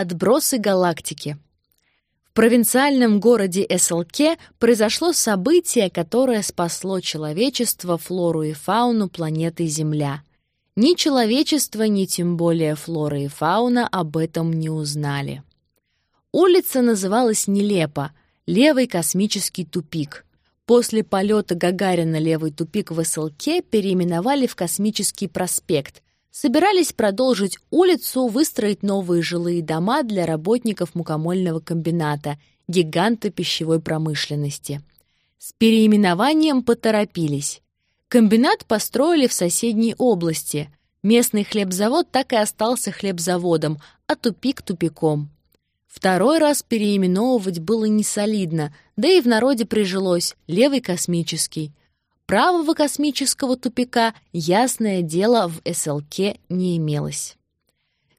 Отбросы галактики. В провинциальном городе СЛК произошло событие, которое спасло человечество, флору и фауну планеты Земля. Ни человечество, ни тем более флора и фауна об этом не узнали. Улица называлась нелепо «Левый космический тупик». После полета Гагарина левый тупик в СЛК переименовали в Космический проспект, собирались продолжить улицу, выстроить новые жилые дома для работников мукомольного комбината, гиганта пищевой промышленности. С переименованием поторопились. Комбинат построили в соседней области. Местный хлебзавод так и остался хлебзаводом, а тупик — тупиком. Второй раз переименовывать было несолидно, да и в народе прижилось «левый космический». Правого космического тупика, ясное дело, в СЛК не имелось.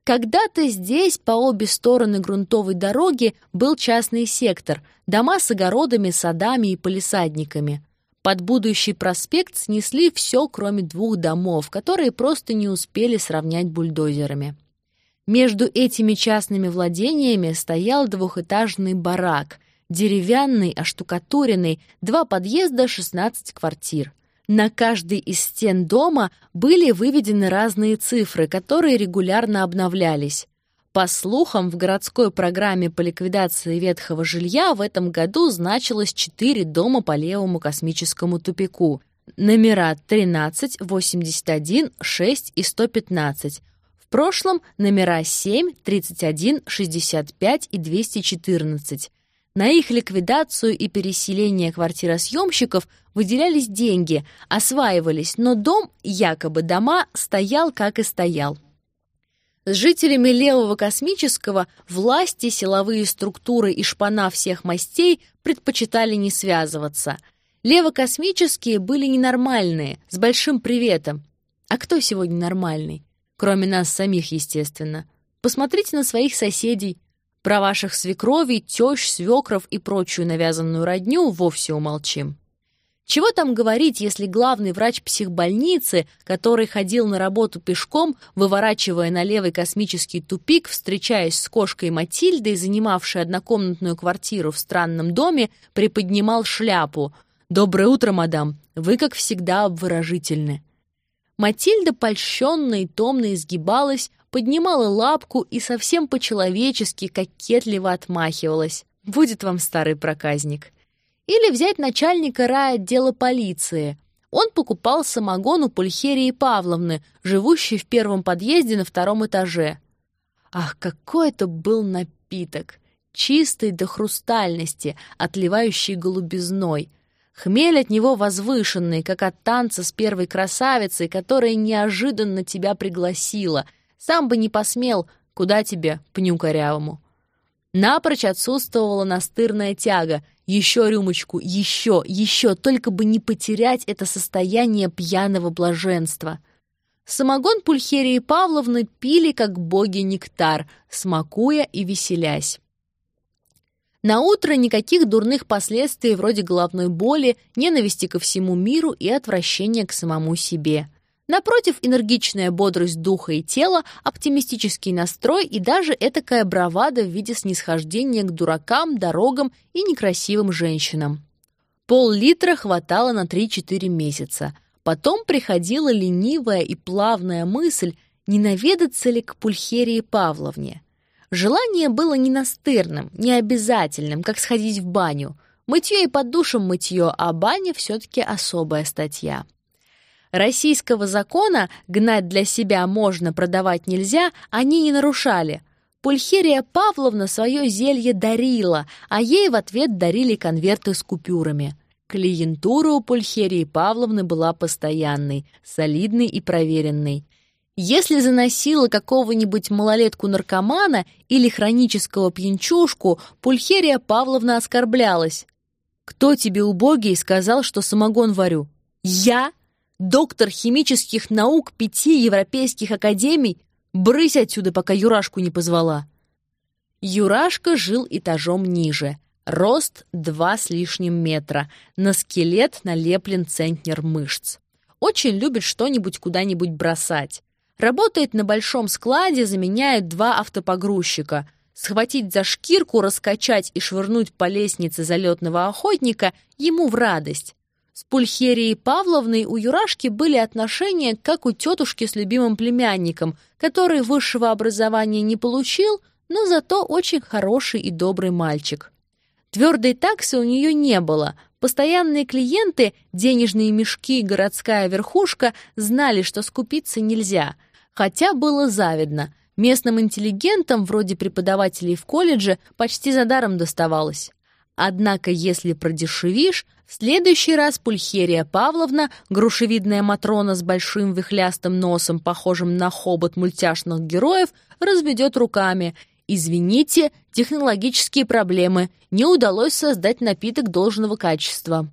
Когда-то здесь, по обе стороны грунтовой дороги, был частный сектор, дома с огородами, садами и полисадниками. Под будущий проспект снесли все, кроме двух домов, которые просто не успели сравнять бульдозерами. Между этими частными владениями стоял двухэтажный барак, Деревянный, оштукатуренный, два подъезда, 16 квартир. На каждой из стен дома были выведены разные цифры, которые регулярно обновлялись. По слухам, в городской программе по ликвидации ветхого жилья в этом году значилось 4 дома по левому космическому тупику. Номера 13, 81, 6 и 115. В прошлом номера 7, 31, 65 и 214. На их ликвидацию и переселение квартиросъемщиков выделялись деньги, осваивались, но дом, якобы дома, стоял как и стоял. С жителями левого космического власти, силовые структуры и шпана всех мастей предпочитали не связываться. Левокосмические были ненормальные, с большим приветом. А кто сегодня нормальный? Кроме нас самих, естественно. Посмотрите на своих соседей – про ваших свекровей, тещ, свекров и прочую навязанную родню вовсе умолчим. Чего там говорить, если главный врач психбольницы, который ходил на работу пешком, выворачивая на левый космический тупик, встречаясь с кошкой Матильдой, занимавшей однокомнатную квартиру в странном доме, приподнимал шляпу. «Доброе утро, мадам! Вы, как всегда, обворожительны!» Матильда польщенно и томно изгибалась, поднимала лапку и совсем по-человечески кокетливо отмахивалась. «Будет вам старый проказник». Или взять начальника райотдела полиции. Он покупал самогон у Пульхерии Павловны, живущей в первом подъезде на втором этаже. Ах, какой это был напиток! Чистый до хрустальности, отливающий голубизной. Хмель от него возвышенный, как от танца с первой красавицей, которая неожиданно тебя пригласила — сам бы не посмел, куда тебе, пню корявому. Напрочь отсутствовала настырная тяга. Еще рюмочку, еще, еще, только бы не потерять это состояние пьяного блаженства. Самогон Пульхерии Павловны пили, как боги нектар, смакуя и веселясь. На утро никаких дурных последствий вроде головной боли, ненависти ко всему миру и отвращения к самому себе – Напротив, энергичная бодрость духа и тела, оптимистический настрой и даже этакая бравада в виде снисхождения к дуракам, дорогам и некрасивым женщинам. Пол-литра хватало на 3-4 месяца. Потом приходила ленивая и плавная мысль, не наведаться ли к Пульхерии Павловне. Желание было не настырным, не обязательным, как сходить в баню. Мытье и под душем мытье, а баня все-таки особая статья. Российского закона «гнать для себя можно, продавать нельзя» они не нарушали. Пульхерия Павловна свое зелье дарила, а ей в ответ дарили конверты с купюрами. Клиентура у Пульхерии Павловны была постоянной, солидной и проверенной. Если заносила какого-нибудь малолетку-наркомана или хронического пьянчушку, Пульхерия Павловна оскорблялась. «Кто тебе, убогий, сказал, что самогон варю?» «Я?» Доктор химических наук пяти европейских академий, брысь отсюда, пока Юрашку не позвала. Юрашка жил этажом ниже. Рост два с лишним метра. На скелет налеплен центнер мышц. Очень любит что-нибудь куда-нибудь бросать. Работает на большом складе, заменяет два автопогрузчика. Схватить за шкирку, раскачать и швырнуть по лестнице залетного охотника ему в радость. С Пульхерией Павловной у Юрашки были отношения, как у тетушки с любимым племянником, который высшего образования не получил, но зато очень хороший и добрый мальчик. Твердой таксы у нее не было. Постоянные клиенты, денежные мешки и городская верхушка знали, что скупиться нельзя. Хотя было завидно. Местным интеллигентам, вроде преподавателей в колледже, почти за даром доставалось. Однако, если продешевишь, в следующий раз Пульхерия Павловна, грушевидная Матрона с большим вихлястым носом, похожим на хобот мультяшных героев, разведет руками. «Извините, технологические проблемы. Не удалось создать напиток должного качества».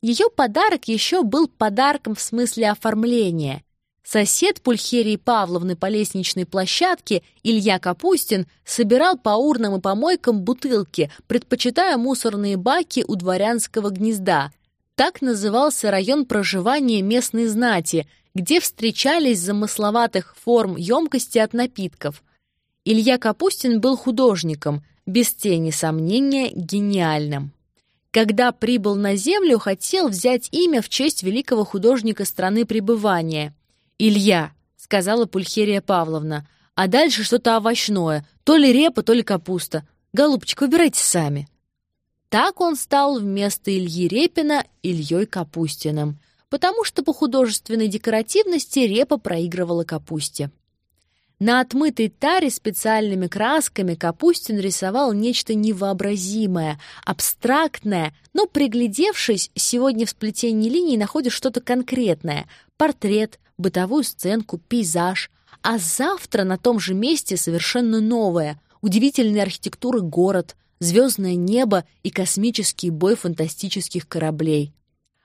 Ее подарок еще был подарком в смысле оформления. Сосед Пульхерии Павловны по лестничной площадке, Илья Капустин, собирал по урнам и помойкам бутылки, предпочитая мусорные баки у дворянского гнезда. Так назывался район проживания местной знати, где встречались замысловатых форм емкости от напитков. Илья Капустин был художником, без тени сомнения, гениальным. Когда прибыл на землю, хотел взять имя в честь великого художника страны пребывания – «Илья», — сказала Пульхерия Павловна, «а дальше что-то овощное, то ли репа, то ли капуста. Голубчик, выбирайте сами». Так он стал вместо Ильи Репина Ильей Капустиным, потому что по художественной декоративности репа проигрывала капусте. На отмытой таре специальными красками Капустин рисовал нечто невообразимое, абстрактное, но, приглядевшись, сегодня в сплетении линий находишь что-то конкретное — портрет, бытовую сценку, пейзаж, а завтра на том же месте совершенно новое, удивительной архитектуры город, звездное небо и космический бой фантастических кораблей.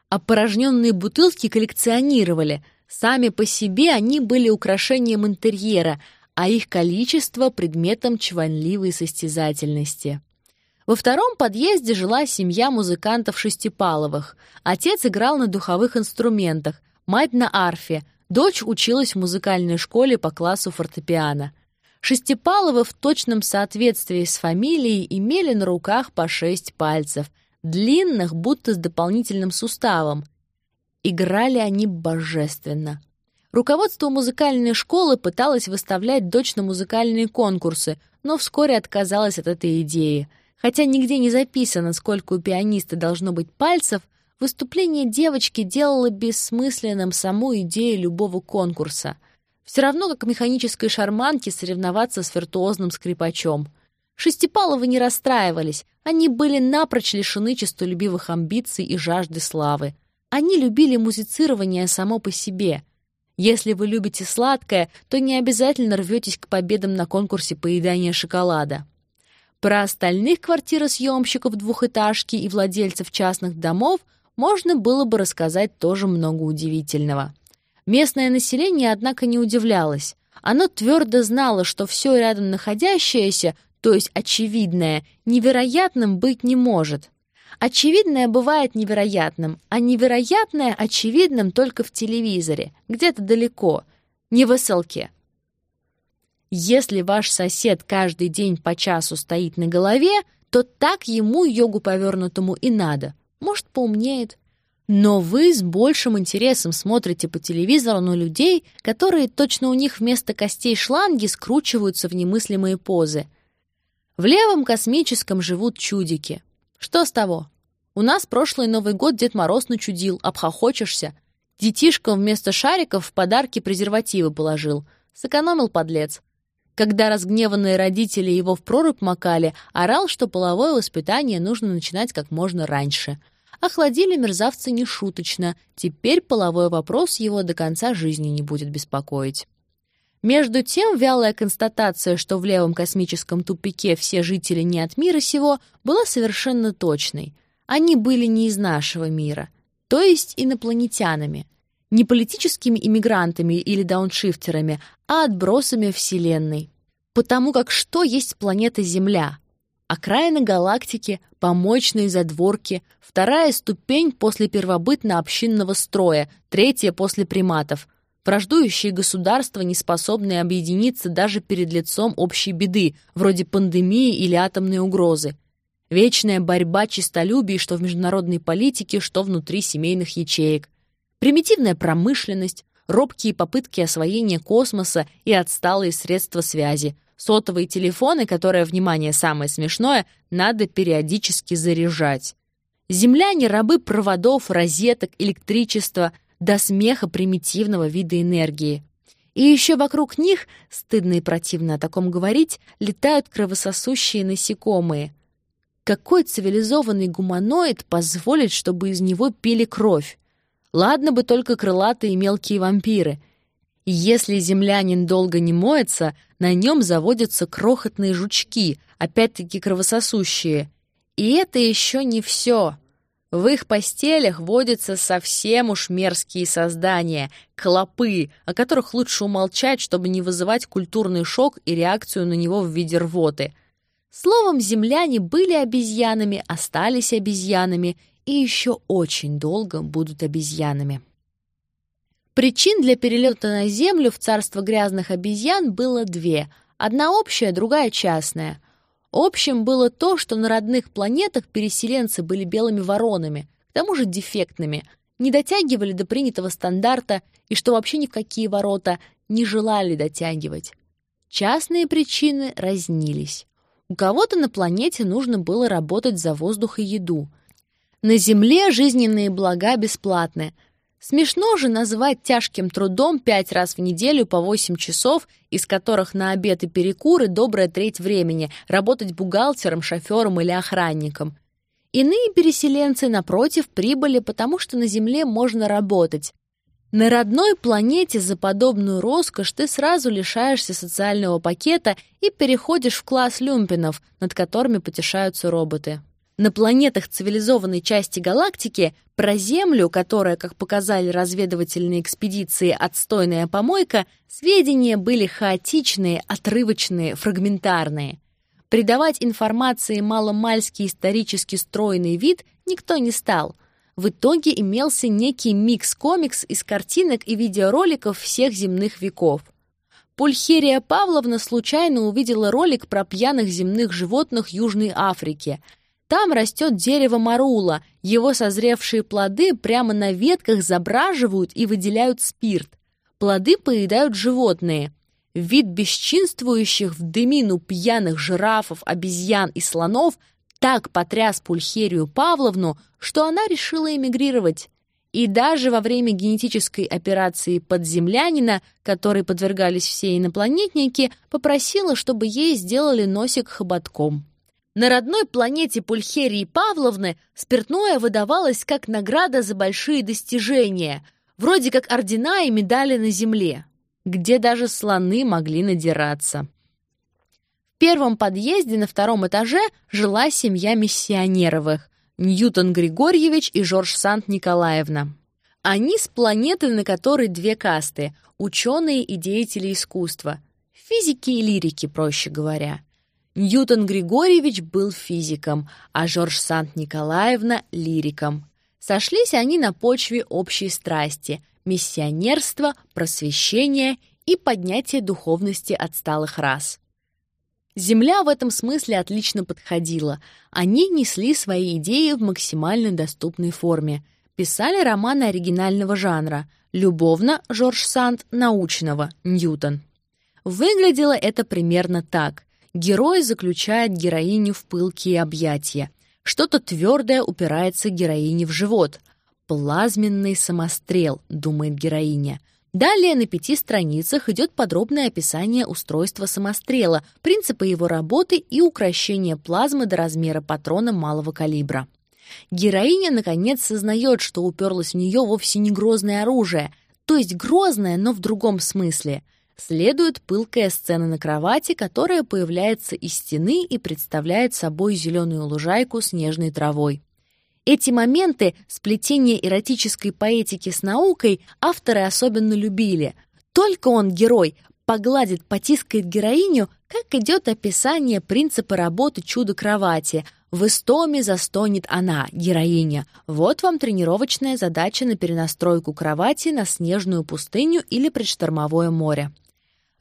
Опорожненные бутылки коллекционировали. Сами по себе они были украшением интерьера, а их количество — предметом чванливой состязательности. Во втором подъезде жила семья музыкантов Шестипаловых. Отец играл на духовых инструментах, мать на арфе, Дочь училась в музыкальной школе по классу фортепиано. Шестипаловы в точном соответствии с фамилией имели на руках по шесть пальцев, длинных, будто с дополнительным суставом. Играли они божественно. Руководство музыкальной школы пыталось выставлять дочь на музыкальные конкурсы, но вскоре отказалось от этой идеи. Хотя нигде не записано, сколько у пианиста должно быть пальцев, Выступление девочки делало бессмысленным саму идею любого конкурса. Все равно, как механической шарманке соревноваться с виртуозным скрипачом. Шестипаловы не расстраивались, они были напрочь лишены честолюбивых амбиций и жажды славы. Они любили музицирование само по себе. Если вы любите сладкое, то не обязательно рветесь к победам на конкурсе поедания шоколада. Про остальных квартиросъемщиков двухэтажки и владельцев частных домов – можно было бы рассказать тоже много удивительного. Местное население, однако, не удивлялось. Оно твердо знало, что все рядом находящееся, то есть очевидное, невероятным быть не может. Очевидное бывает невероятным, а невероятное очевидным только в телевизоре, где-то далеко, не в СЛКе. Если ваш сосед каждый день по часу стоит на голове, то так ему, йогу повернутому, и надо может, поумнеет. Но вы с большим интересом смотрите по телевизору на людей, которые точно у них вместо костей шланги скручиваются в немыслимые позы. В левом космическом живут чудики. Что с того? У нас прошлый Новый год Дед Мороз начудил, обхохочешься. Детишкам вместо шариков в подарки презервативы положил. Сэкономил подлец. Когда разгневанные родители его в прорубь макали, орал, что половое воспитание нужно начинать как можно раньше — Охладили мерзавца нешуточно, теперь половой вопрос его до конца жизни не будет беспокоить. Между тем, вялая констатация, что в левом космическом тупике все жители не от мира сего, была совершенно точной. Они были не из нашего мира, то есть инопланетянами. Не политическими иммигрантами или дауншифтерами, а отбросами Вселенной. Потому как что есть планета Земля? Окраина галактики, помоечные задворки, вторая ступень после первобытно-общинного строя, третья после приматов. враждующие государства, не способные объединиться даже перед лицом общей беды, вроде пандемии или атомной угрозы. Вечная борьба честолюбий что в международной политике, что внутри семейных ячеек. Примитивная промышленность, робкие попытки освоения космоса и отсталые средства связи, сотовые телефоны, которые, внимание, самое смешное, надо периодически заряжать. Земляне — рабы проводов, розеток, электричества, до смеха примитивного вида энергии. И еще вокруг них, стыдно и противно о таком говорить, летают кровососущие насекомые. Какой цивилизованный гуманоид позволит, чтобы из него пили кровь? Ладно бы только крылатые мелкие вампиры. Если землянин долго не моется, на нем заводятся крохотные жучки, опять-таки кровососущие. И это еще не все. В их постелях водятся совсем уж мерзкие создания, клопы, о которых лучше умолчать, чтобы не вызывать культурный шок и реакцию на него в виде рвоты. Словом, земляне были обезьянами, остались обезьянами и еще очень долго будут обезьянами. Причин для перелета на Землю в царство грязных обезьян было две. Одна общая, другая частная — Общим было то, что на родных планетах переселенцы были белыми воронами, к тому же дефектными, не дотягивали до принятого стандарта и что вообще ни в какие ворота не желали дотягивать. Частные причины разнились. У кого-то на планете нужно было работать за воздух и еду. На Земле жизненные блага бесплатны — Смешно же назвать тяжким трудом пять раз в неделю по 8 часов, из которых на обед и перекуры добрая треть времени работать бухгалтером, шофером или охранником. Иные переселенцы, напротив, прибыли, потому что на Земле можно работать. На родной планете за подобную роскошь ты сразу лишаешься социального пакета и переходишь в класс люмпинов, над которыми потешаются роботы. На планетах цивилизованной части галактики про Землю, которая, как показали разведывательные экспедиции, отстойная помойка, сведения были хаотичные, отрывочные, фрагментарные. Придавать информации маломальский исторически стройный вид никто не стал. В итоге имелся некий микс-комикс из картинок и видеороликов всех земных веков. Пульхерия Павловна случайно увидела ролик про пьяных земных животных Южной Африки — там растет дерево марула, его созревшие плоды прямо на ветках забраживают и выделяют спирт. Плоды поедают животные. Вид бесчинствующих в дымину пьяных жирафов, обезьян и слонов так потряс Пульхерию Павловну, что она решила эмигрировать. И даже во время генетической операции подземлянина, которой подвергались все инопланетники, попросила, чтобы ей сделали носик хоботком. На родной планете Пульхерии Павловны спиртное выдавалось как награда за большие достижения, вроде как ордена и медали на земле, где даже слоны могли надираться. В первом подъезде на втором этаже жила семья миссионеровых Ньютон Григорьевич и Жорж Сант-Николаевна. Они с планеты, на которой две касты — ученые и деятели искусства, физики и лирики, проще говоря — Ньютон Григорьевич был физиком, а Жорж Сант-Николаевна — лириком. Сошлись они на почве общей страсти — миссионерства, просвещения и поднятия духовности отсталых рас. Земля в этом смысле отлично подходила. Они несли свои идеи в максимально доступной форме. Писали романы оригинального жанра. Любовно — Жорж Санд, научного — Ньютон. Выглядело это примерно так. Герой заключает героиню в пылкие объятия. Что-то твердое упирается героине в живот. «Плазменный самострел», — думает героиня. Далее на пяти страницах идет подробное описание устройства самострела, принципы его работы и укращения плазмы до размера патрона малого калибра. Героиня, наконец, сознает, что уперлось в нее вовсе не грозное оружие, то есть грозное, но в другом смысле — Следует пылкая сцена на кровати, которая появляется из стены и представляет собой зеленую лужайку с нежной травой. Эти моменты сплетения эротической поэтики с наукой авторы особенно любили. Только он, герой, погладит, потискает героиню, как идет описание принципа работы чудо-кровати. В истоме застонет она, героиня. Вот вам тренировочная задача на перенастройку кровати на снежную пустыню или предштормовое море.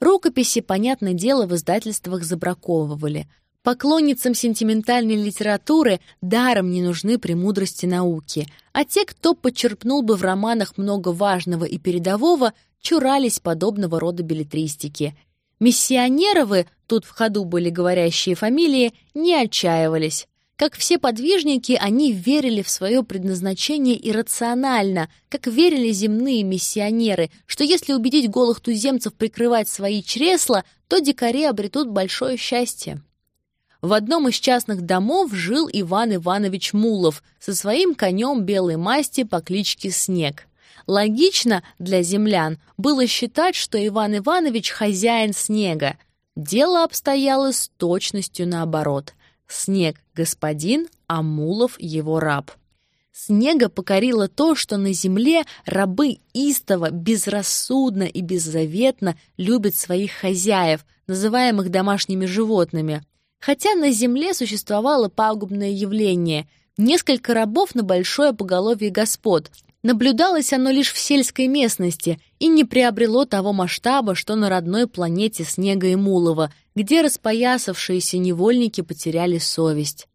Рукописи, понятное дело, в издательствах забраковывали. Поклонницам сентиментальной литературы даром не нужны премудрости науки, а те, кто подчерпнул бы в романах много важного и передового, чурались подобного рода билетристики. Миссионеровы, тут в ходу были говорящие фамилии, не отчаивались. Как все подвижники, они верили в свое предназначение иррационально, как верили земные миссионеры, что если убедить голых туземцев прикрывать свои чресла, то дикари обретут большое счастье. В одном из частных домов жил Иван Иванович Мулов со своим конем белой масти по кличке Снег. Логично для землян было считать, что Иван Иванович хозяин снега. Дело обстояло с точностью наоборот. Снег — господин, а Мулов — его раб. Снега покорило то, что на земле рабы истово, безрассудно и беззаветно любят своих хозяев, называемых домашними животными. Хотя на земле существовало пагубное явление — несколько рабов на большое поголовье господ. Наблюдалось оно лишь в сельской местности и не приобрело того масштаба, что на родной планете Снега и Мулова, где распоясавшиеся невольники потеряли совесть.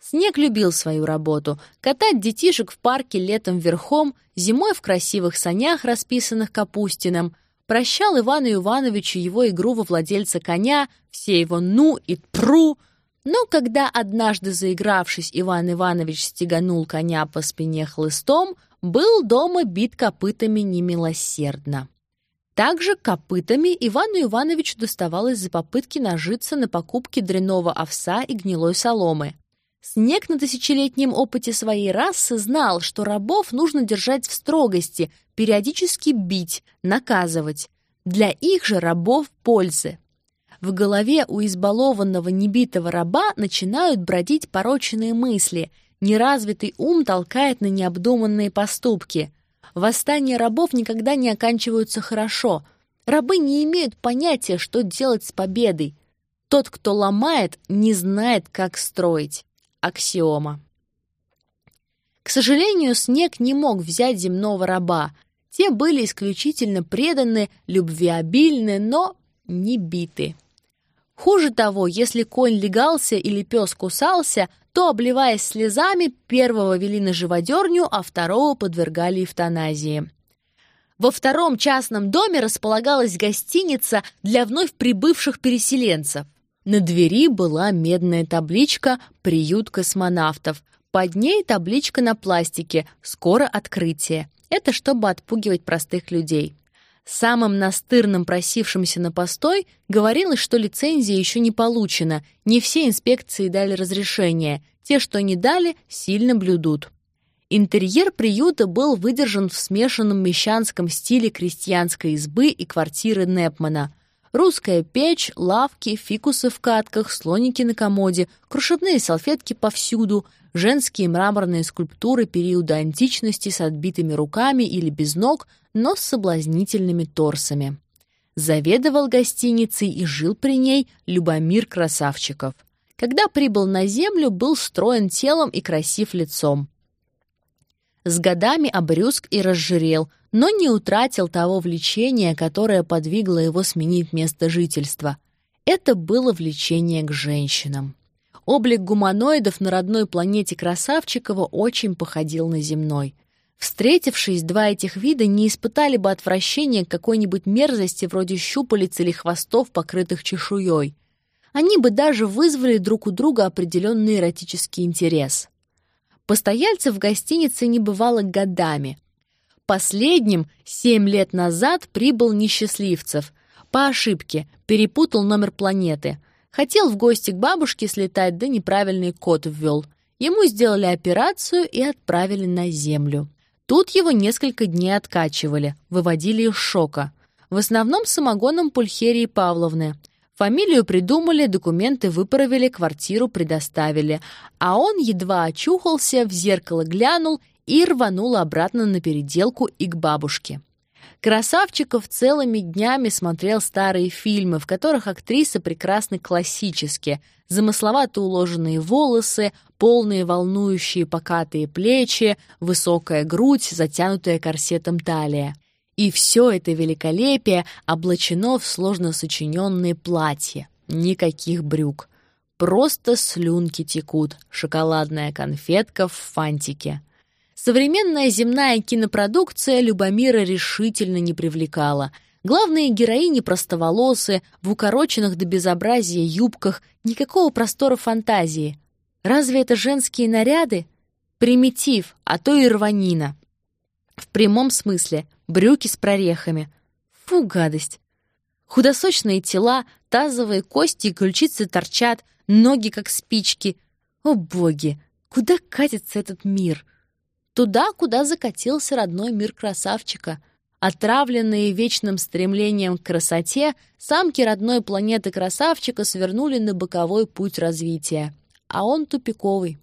Снег любил свою работу — катать детишек в парке летом верхом, зимой в красивых санях, расписанных Капустиным. Прощал Ивану Ивановичу его игру во владельца коня, все его «ну» и «пру», но когда однажды заигравшись, Иван Иванович стеганул коня по спине хлыстом, был дома бит копытами немилосердно. Также копытами Ивану Ивановичу доставалось за попытки нажиться на покупке дряного овса и гнилой соломы. Снег на тысячелетнем опыте своей расы знал, что рабов нужно держать в строгости, периодически бить, наказывать. Для их же рабов пользы. В голове у избалованного небитого раба начинают бродить порочные мысли, неразвитый ум толкает на необдуманные поступки. Восстания рабов никогда не оканчиваются хорошо. Рабы не имеют понятия, что делать с победой. Тот, кто ломает, не знает, как строить. Аксиома. К сожалению, снег не мог взять земного раба. Те были исключительно преданы, любвеобильны, но не биты. Хуже того, если конь легался или пес кусался, то, обливаясь слезами, первого вели на живодерню, а второго подвергали эвтаназии. Во втором частном доме располагалась гостиница для вновь прибывших переселенцев. На двери была медная табличка «Приют космонавтов». Под ней табличка на пластике «Скоро открытие». Это чтобы отпугивать простых людей. Самым настырным просившимся на постой говорилось, что лицензия еще не получена, не все инспекции дали разрешение, те, что не дали, сильно блюдут. Интерьер приюта был выдержан в смешанном мещанском стиле крестьянской избы и квартиры Непмана. Русская печь, лавки, фикусы в катках, слоники на комоде, кружевные салфетки повсюду, женские мраморные скульптуры периода античности с отбитыми руками или без ног, но с соблазнительными торсами. Заведовал гостиницей и жил при ней Любомир Красавчиков. Когда прибыл на землю, был строен телом и красив лицом. С годами обрюзг и разжирел, но не утратил того влечения, которое подвигло его сменить место жительства. Это было влечение к женщинам. Облик гуманоидов на родной планете Красавчикова очень походил на земной. Встретившись, два этих вида не испытали бы отвращения к какой-нибудь мерзости вроде щупалец или хвостов, покрытых чешуей. Они бы даже вызвали друг у друга определенный эротический интерес. Постояльцев в гостинице не бывало годами. Последним семь лет назад прибыл несчастливцев. По ошибке перепутал номер планеты. Хотел в гости к бабушке слетать, да неправильный код ввел. Ему сделали операцию и отправили на Землю. Тут его несколько дней откачивали, выводили из шока. В основном самогоном Пульхерии Павловны. Фамилию придумали, документы выправили, квартиру предоставили. А он едва очухался, в зеркало глянул и рванул обратно на переделку и к бабушке. Красавчиков целыми днями смотрел старые фильмы, в которых актрисы прекрасны классически. Замысловато уложенные волосы, полные волнующие покатые плечи, высокая грудь, затянутая корсетом талия. И все это великолепие облачено в сложно сочиненные платья. Никаких брюк. Просто слюнки текут, шоколадная конфетка в фантике. Современная земная кинопродукция Любомира решительно не привлекала. Главные героини простоволосы, в укороченных до безобразия юбках, никакого простора фантазии. Разве это женские наряды? Примитив, а то и рванина. В прямом смысле брюки с прорехами. Фу, гадость. Худосочные тела, тазовые кости и ключицы торчат, ноги как спички. О боги, куда катится этот мир? Туда, куда закатился родной мир красавчика. Отравленные вечным стремлением к красоте, самки родной планеты красавчика свернули на боковой путь развития. А он тупиковый.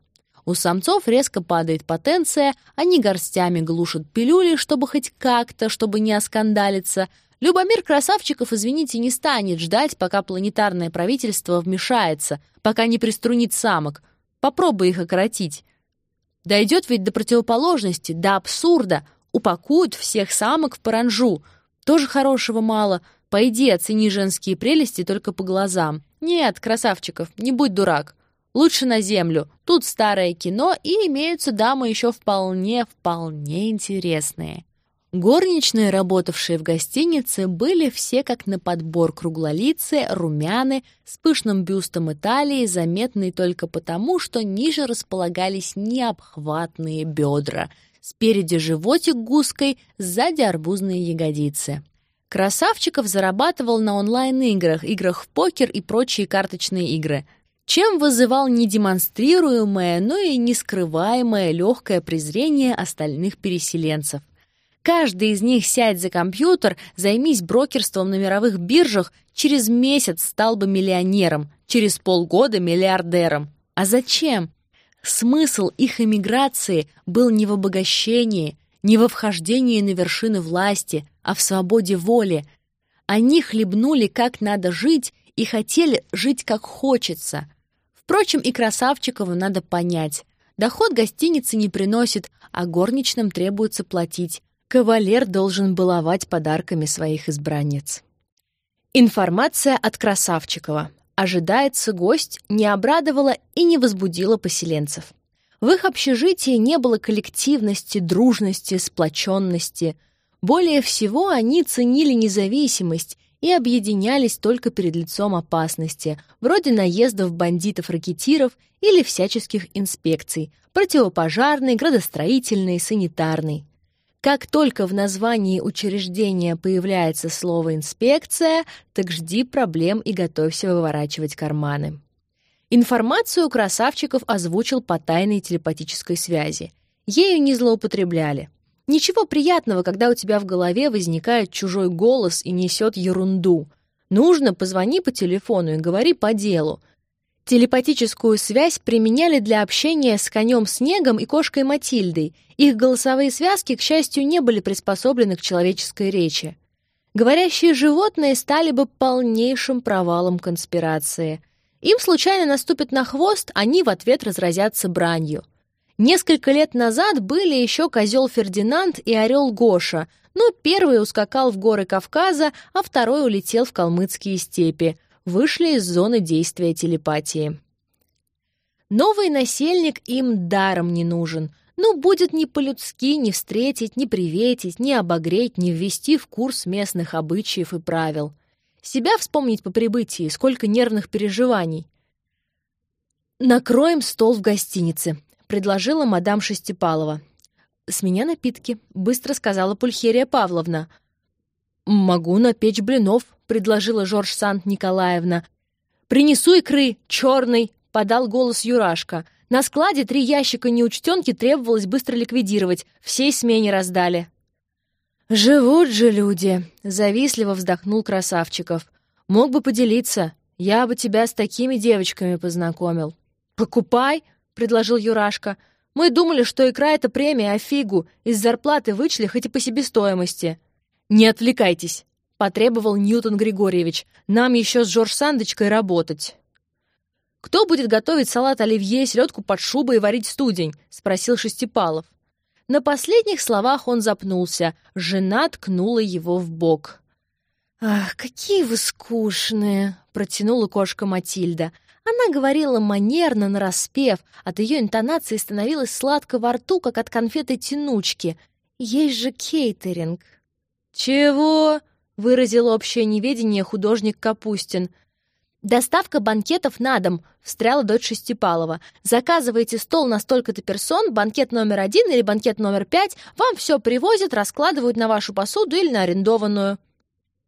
У самцов резко падает потенция, они горстями глушат пилюли, чтобы хоть как-то, чтобы не оскандалиться. Любомир красавчиков, извините, не станет ждать, пока планетарное правительство вмешается, пока не приструнит самок. Попробуй их окоротить. Дойдет ведь до противоположности, до абсурда. Упакуют всех самок в паранжу. Тоже хорошего мало. Пойди, оцени женские прелести только по глазам. Нет, красавчиков, не будь дурак. Лучше на землю. Тут старое кино, и имеются дамы еще вполне-вполне интересные. Горничные, работавшие в гостинице, были все как на подбор круглолицые, румяны, с пышным бюстом Италии, заметные только потому, что ниже располагались необхватные бедра, спереди животик гуской, сзади арбузные ягодицы. Красавчиков зарабатывал на онлайн-играх, играх в покер и прочие карточные игры, чем вызывал не демонстрируемое, но и нескрываемое легкое презрение остальных переселенцев – Каждый из них сядь за компьютер, займись брокерством на мировых биржах, через месяц стал бы миллионером, через полгода миллиардером. А зачем? Смысл их эмиграции был не в обогащении, не во вхождении на вершины власти, а в свободе воли. Они хлебнули, как надо жить, и хотели жить, как хочется. Впрочем, и Красавчикову надо понять. Доход гостиницы не приносит, а горничным требуется платить. Кавалер должен баловать подарками своих избранниц. Информация от Красавчикова. Ожидается гость не обрадовала и не возбудила поселенцев. В их общежитии не было коллективности, дружности, сплоченности. Более всего они ценили независимость и объединялись только перед лицом опасности, вроде наездов бандитов-ракетиров или всяческих инспекций, противопожарной, градостроительной, санитарной. Как только в названии учреждения появляется слово «инспекция», так жди проблем и готовься выворачивать карманы. Информацию красавчиков озвучил по тайной телепатической связи. Ею не злоупотребляли. Ничего приятного, когда у тебя в голове возникает чужой голос и несет ерунду. Нужно, позвони по телефону и говори по делу — Телепатическую связь применяли для общения с конем Снегом и кошкой Матильдой. Их голосовые связки, к счастью, не были приспособлены к человеческой речи. Говорящие животные стали бы полнейшим провалом конспирации. Им случайно наступит на хвост, они в ответ разразятся бранью. Несколько лет назад были еще козел Фердинанд и орел Гоша, но первый ускакал в горы Кавказа, а второй улетел в калмыцкие степи вышли из зоны действия телепатии. Новый насельник им даром не нужен. Ну, будет ни по-людски ни встретить, ни приветить, ни обогреть, ни ввести в курс местных обычаев и правил. Себя вспомнить по прибытии, сколько нервных переживаний. «Накроем стол в гостинице», — предложила мадам Шестипалова. «С меня напитки», — быстро сказала Пульхерия Павловна. «Могу напечь блинов», — предложила Жорж Сант-Николаевна. «Принесу икры, черный», — подал голос Юрашка. «На складе три ящика неучтенки требовалось быстро ликвидировать. Всей смене раздали». «Живут же люди!» — завистливо вздохнул Красавчиков. «Мог бы поделиться. Я бы тебя с такими девочками познакомил». «Покупай!» — предложил Юрашка. «Мы думали, что икра — это премия, а фигу. Из зарплаты вычли хоть и по себестоимости». «Не отвлекайтесь!» — потребовал Ньютон Григорьевич. «Нам еще с Жорж Сандочкой работать». «Кто будет готовить салат оливье, селедку под шубой и варить студень?» — спросил Шестипалов. На последних словах он запнулся. Жена ткнула его в бок. «Ах, какие вы скучные!» — протянула кошка Матильда. Она говорила манерно, нараспев. От ее интонации становилось сладко во рту, как от конфеты-тянучки. «Есть же кейтеринг!» «Чего?» — выразил общее неведение художник Капустин. «Доставка банкетов на дом», — встряла дочь Шестипалова. «Заказываете стол на столько-то персон, банкет номер один или банкет номер пять, вам все привозят, раскладывают на вашу посуду или на арендованную».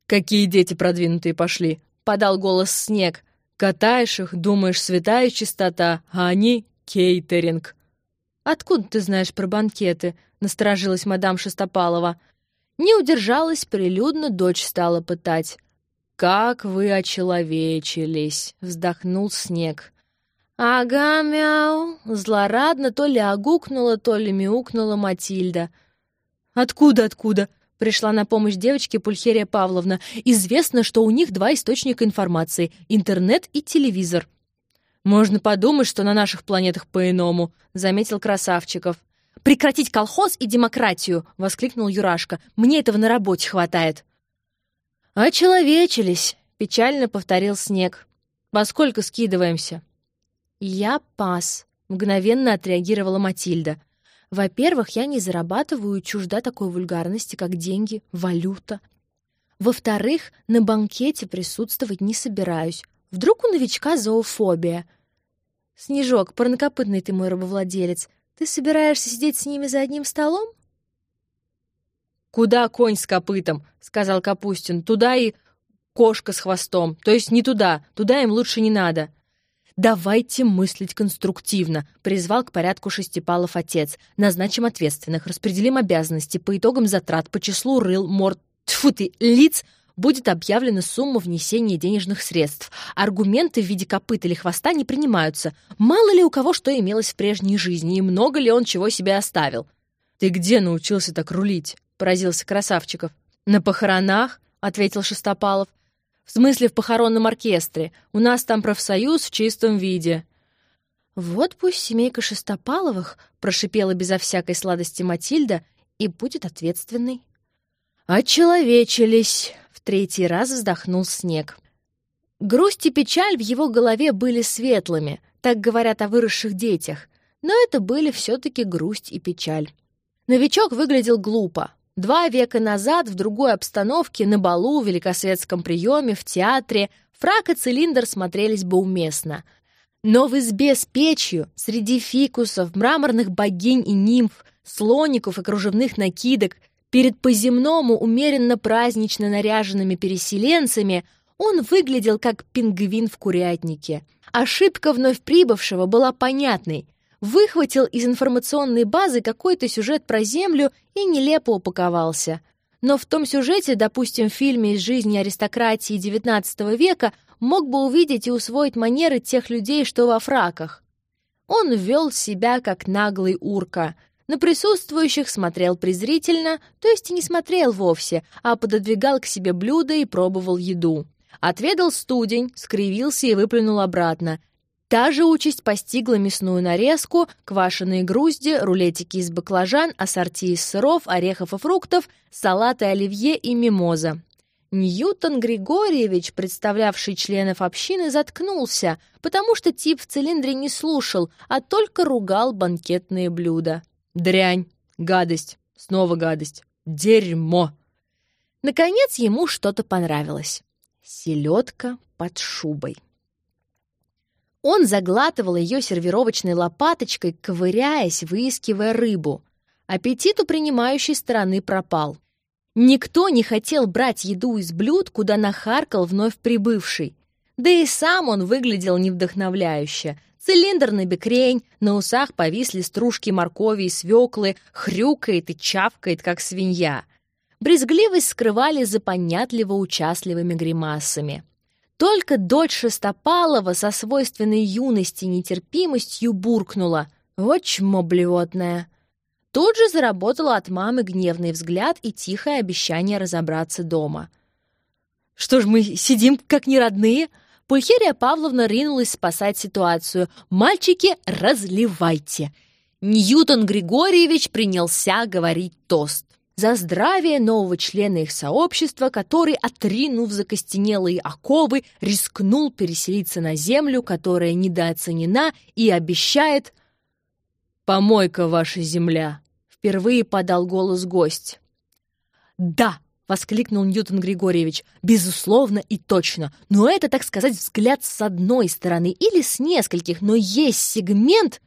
«Какие дети продвинутые пошли!» — подал голос Снег. «Катаешь их, думаешь, святая чистота, а они — кейтеринг». «Откуда ты знаешь про банкеты?» — насторожилась мадам Шестопалова. Не удержалась, прилюдно дочь стала пытать. «Как вы очеловечились!» — вздохнул снег. «Ага, мяу!» — злорадно то ли огукнула, то ли мяукнула Матильда. «Откуда, откуда?» — пришла на помощь девочке Пульхерия Павловна. «Известно, что у них два источника информации — интернет и телевизор». «Можно подумать, что на наших планетах по-иному», — заметил Красавчиков. «Прекратить колхоз и демократию!» — воскликнул Юрашка. «Мне этого на работе хватает». «Очеловечились!» — печально повторил Снег. «Во сколько скидываемся?» «Я пас», — мгновенно отреагировала Матильда. «Во-первых, я не зарабатываю чужда такой вульгарности, как деньги, валюта. Во-вторых, на банкете присутствовать не собираюсь. Вдруг у новичка зоофобия. Снежок, парнокопытный ты мой рабовладелец, ты собираешься сидеть с ними за одним столом?» «Куда конь с копытом?» — сказал Капустин. «Туда и кошка с хвостом. То есть не туда. Туда им лучше не надо». «Давайте мыслить конструктивно», — призвал к порядку шестипалов отец. «Назначим ответственных, распределим обязанности. По итогам затрат, по числу рыл, морд, тьфу ты, лиц будет объявлена сумма внесения денежных средств. Аргументы в виде копыт или хвоста не принимаются. Мало ли у кого что имелось в прежней жизни, и много ли он чего себе оставил». «Ты где научился так рулить?» — поразился Красавчиков. «На похоронах?» — ответил Шестопалов. «В смысле, в похоронном оркестре. У нас там профсоюз в чистом виде». «Вот пусть семейка Шестопаловых», — прошипела безо всякой сладости Матильда, «и будет ответственной». «Очеловечились!» — третий раз вздохнул Снег. Грусть и печаль в его голове были светлыми, так говорят о выросших детях, но это были все-таки грусть и печаль. Новичок выглядел глупо, Два века назад в другой обстановке, на балу, в великосветском приеме, в театре, фрак и цилиндр смотрелись бы уместно. Но в избе с печью, среди фикусов, мраморных богинь и нимф, слоников и кружевных накидок, перед по-земному умеренно празднично наряженными переселенцами он выглядел как пингвин в курятнике. Ошибка вновь прибывшего была понятной выхватил из информационной базы какой-то сюжет про Землю и нелепо упаковался. Но в том сюжете, допустим, в фильме из жизни аристократии XIX века, мог бы увидеть и усвоить манеры тех людей, что во фраках. Он вел себя как наглый урка. На присутствующих смотрел презрительно, то есть не смотрел вовсе, а пододвигал к себе блюдо и пробовал еду. Отведал студень, скривился и выплюнул обратно, Та же участь постигла мясную нарезку, квашеные грузди, рулетики из баклажан, ассорти из сыров, орехов и фруктов, салаты оливье и мимоза. Ньютон Григорьевич, представлявший членов общины, заткнулся, потому что тип в цилиндре не слушал, а только ругал банкетные блюда. «Дрянь! Гадость! Снова гадость! Дерьмо!» Наконец ему что-то понравилось. Селедка под шубой. Он заглатывал ее сервировочной лопаточкой, ковыряясь, выискивая рыбу. Аппетит у принимающей стороны пропал. Никто не хотел брать еду из блюд, куда нахаркал вновь прибывший. Да и сам он выглядел невдохновляюще. Цилиндр на бекрень, на усах повисли стружки моркови и свеклы, хрюкает и чавкает, как свинья. Брезгливость скрывали за понятливо-участливыми гримасами. Только дочь Шестопалова со свойственной юности нетерпимостью буркнула. Вот чмо блевотное. Тут же заработала от мамы гневный взгляд и тихое обещание разобраться дома. «Что ж мы сидим как неродные?» Пульхерия Павловна ринулась спасать ситуацию. «Мальчики, разливайте!» Ньютон Григорьевич принялся говорить тост. За здравие нового члена их сообщества, который, отринув закостенелые оковы, рискнул переселиться на землю, которая недооценена и обещает... «Помойка ваша земля!» — впервые подал голос гость. «Да!» — воскликнул Ньютон Григорьевич. «Безусловно и точно. Но это, так сказать, взгляд с одной стороны или с нескольких, но есть сегмент...»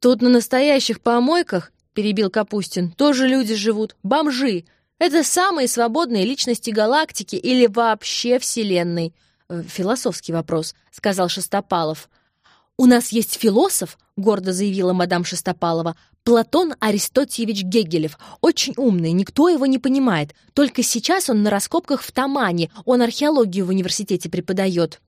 «Тут на настоящих помойках, — перебил Капустин, — тоже люди живут, бомжи. Это самые свободные личности галактики или вообще Вселенной». «Э, «Философский вопрос», — сказал Шестопалов. «У нас есть философ», — гордо заявила мадам Шестопалова, «Платон Аристотьевич Гегелев. Очень умный, никто его не понимает. Только сейчас он на раскопках в Тамане, он археологию в университете преподает».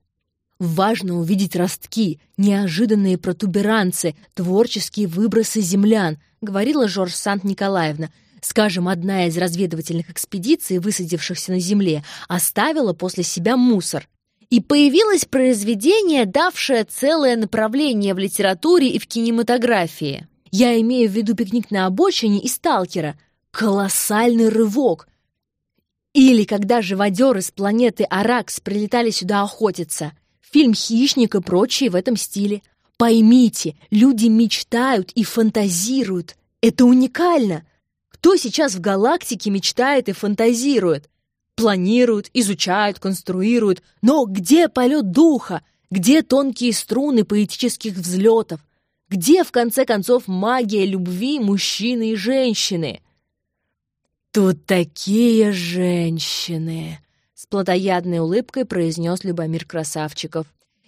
Важно увидеть ростки, неожиданные протуберанцы, творческие выбросы землян, говорила Жорж Сант-Николаевна. Скажем, одна из разведывательных экспедиций, высадившихся на Земле, оставила после себя мусор и появилось произведение, давшее целое направление в литературе и в кинематографии. Я имею в виду «Пикник на обочине» и «Сталкера». Колоссальный рывок! Или когда живодеры с планеты Аракс прилетали сюда охотиться. Фильм «Хищник» и прочие в этом стиле. Поймите, люди мечтают и фантазируют. Это уникально. Кто сейчас в галактике мечтает и фантазирует? планируют, изучают, конструируют. Но где полет духа? Где тонкие струны поэтических взлетов? Где, в конце концов, магия любви мужчины и женщины? «Тут такие женщины!» — с плотоядной улыбкой произнес Любомир Красавчиков.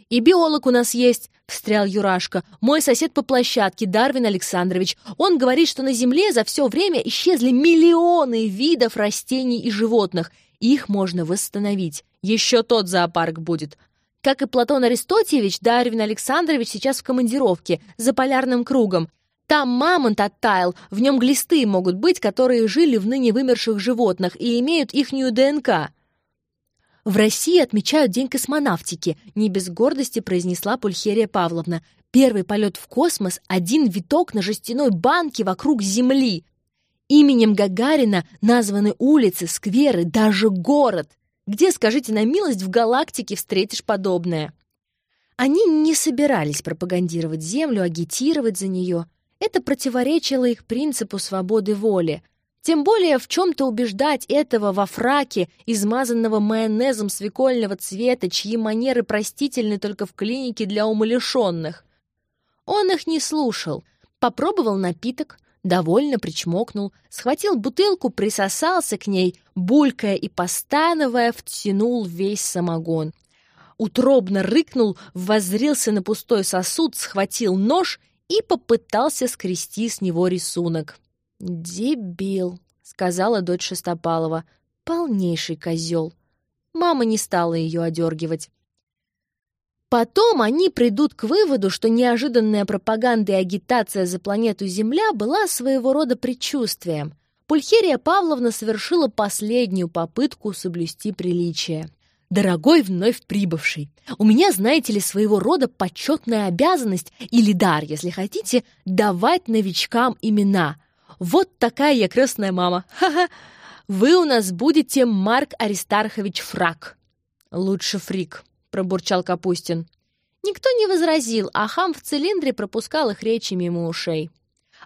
«И биолог у нас есть», — встрял Юрашка. «Мой сосед по площадке, Дарвин Александрович. Он говорит, что на Земле за все время исчезли миллионы видов растений и животных, их можно восстановить. Еще тот зоопарк будет. Как и Платон Аристотьевич, Дарвин Александрович сейчас в командировке, за полярным кругом. Там мамонт оттаял, в нем глисты могут быть, которые жили в ныне вымерших животных и имеют ихнюю ДНК. В России отмечают День космонавтики, не без гордости произнесла Пульхерия Павловна. Первый полет в космос — один виток на жестяной банке вокруг Земли. Именем Гагарина названы улицы, скверы, даже город. Где, скажите на милость, в галактике встретишь подобное? Они не собирались пропагандировать Землю, агитировать за нее. Это противоречило их принципу свободы воли. Тем более в чем-то убеждать этого во фраке, измазанного майонезом свекольного цвета, чьи манеры простительны только в клинике для умалишенных. Он их не слушал, попробовал напиток, довольно причмокнул, схватил бутылку, присосался к ней, булькая и постановая, втянул весь самогон. Утробно рыкнул, воззрился на пустой сосуд, схватил нож и попытался скрести с него рисунок. «Дебил», — сказала дочь Шестопалова, — «полнейший козел». Мама не стала ее одергивать. Потом они придут к выводу, что неожиданная пропаганда и агитация за планету Земля была своего рода предчувствием. Пульхерия Павловна совершила последнюю попытку соблюсти приличие. «Дорогой вновь прибывший, у меня, знаете ли, своего рода почетная обязанность или дар, если хотите, давать новичкам имена. Вот такая я крестная мама. Ха-ха! Вы у нас будете Марк Аристархович Фрак. Лучше Фрик пробурчал Капустин. Никто не возразил, а хам в цилиндре пропускал их речи мимо ушей.